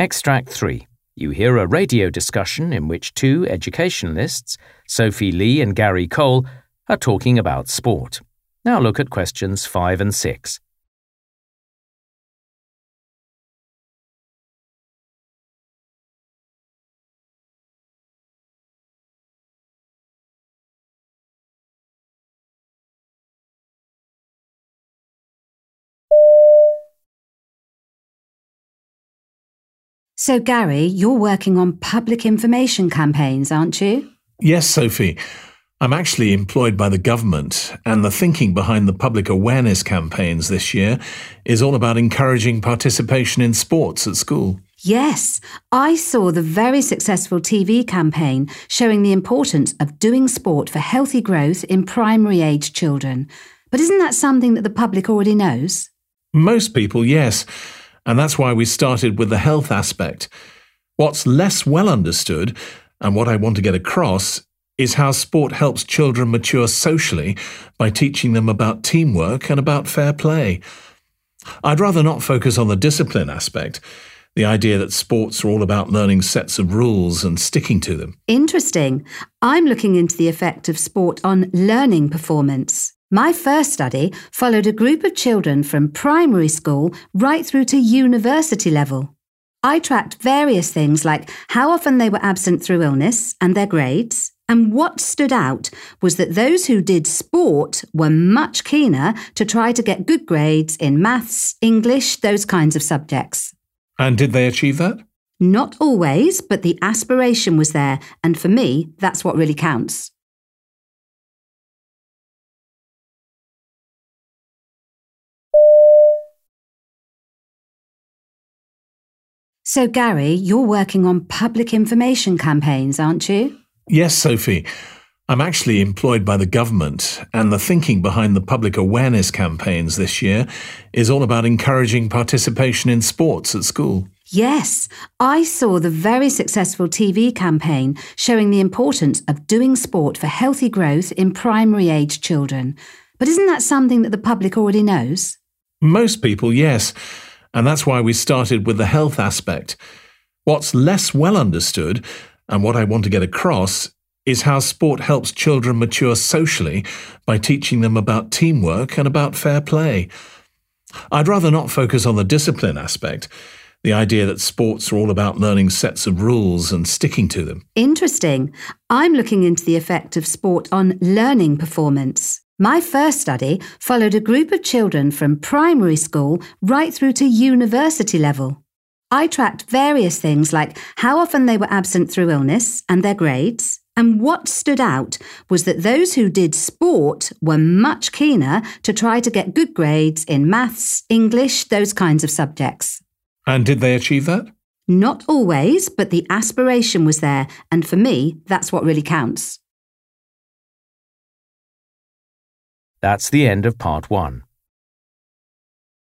Extract 3. You hear a radio discussion in which two educationalists, Sophie Lee and Gary Cole, are talking about sport. Now look at questions 5 and 6. So, Gary, you're working on public information campaigns, aren't you? Yes, Sophie. I'm actually employed by the government, and the thinking behind the public awareness campaigns this year is all about encouraging participation in sports at school. Yes, I saw the very successful TV campaign showing the importance of doing sport for healthy growth in primary age children. But isn't that something that the public already knows? Most people, yes. And that's why we started with the health aspect. What's less well understood, and what I want to get across, is how sport helps children mature socially by teaching them about teamwork and about fair play. I'd rather not focus on the discipline aspect, the idea that sports are all about learning sets of rules and sticking to them. Interesting. I'm looking into the effect of sport on learning performance. My first study followed a group of children from primary school right through to university level. I tracked various things like how often they were absent through illness and their grades. And what stood out was that those who did sport were much keener to try to get good grades in maths, English, those kinds of subjects. And did they achieve that? Not always, but the aspiration was there. And for me, that's what really counts. So, Gary, you're working on public information campaigns, aren't you? Yes, Sophie. I'm actually employed by the government, and the thinking behind the public awareness campaigns this year is all about encouraging participation in sports at school. Yes, I saw the very successful TV campaign showing the importance of doing sport for healthy growth in primary age children. But isn't that something that the public already knows? Most people, yes. And that's why we started with the health aspect. What's less well understood, and what I want to get across, is how sport helps children mature socially by teaching them about teamwork and about fair play. I'd rather not focus on the discipline aspect, the idea that sports are all about learning sets of rules and sticking to them. Interesting. I'm looking into the effect of sport on learning performance. My first study followed a group of children from primary school right through to university level. I tracked various things like how often they were absent through illness and their grades. And what stood out was that those who did sport were much keener to try to get good grades in maths, English, those kinds of subjects. And did they achieve that? Not always, but the aspiration was there. And for me, that's what really counts. That's the end of part one.